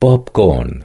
popcorn.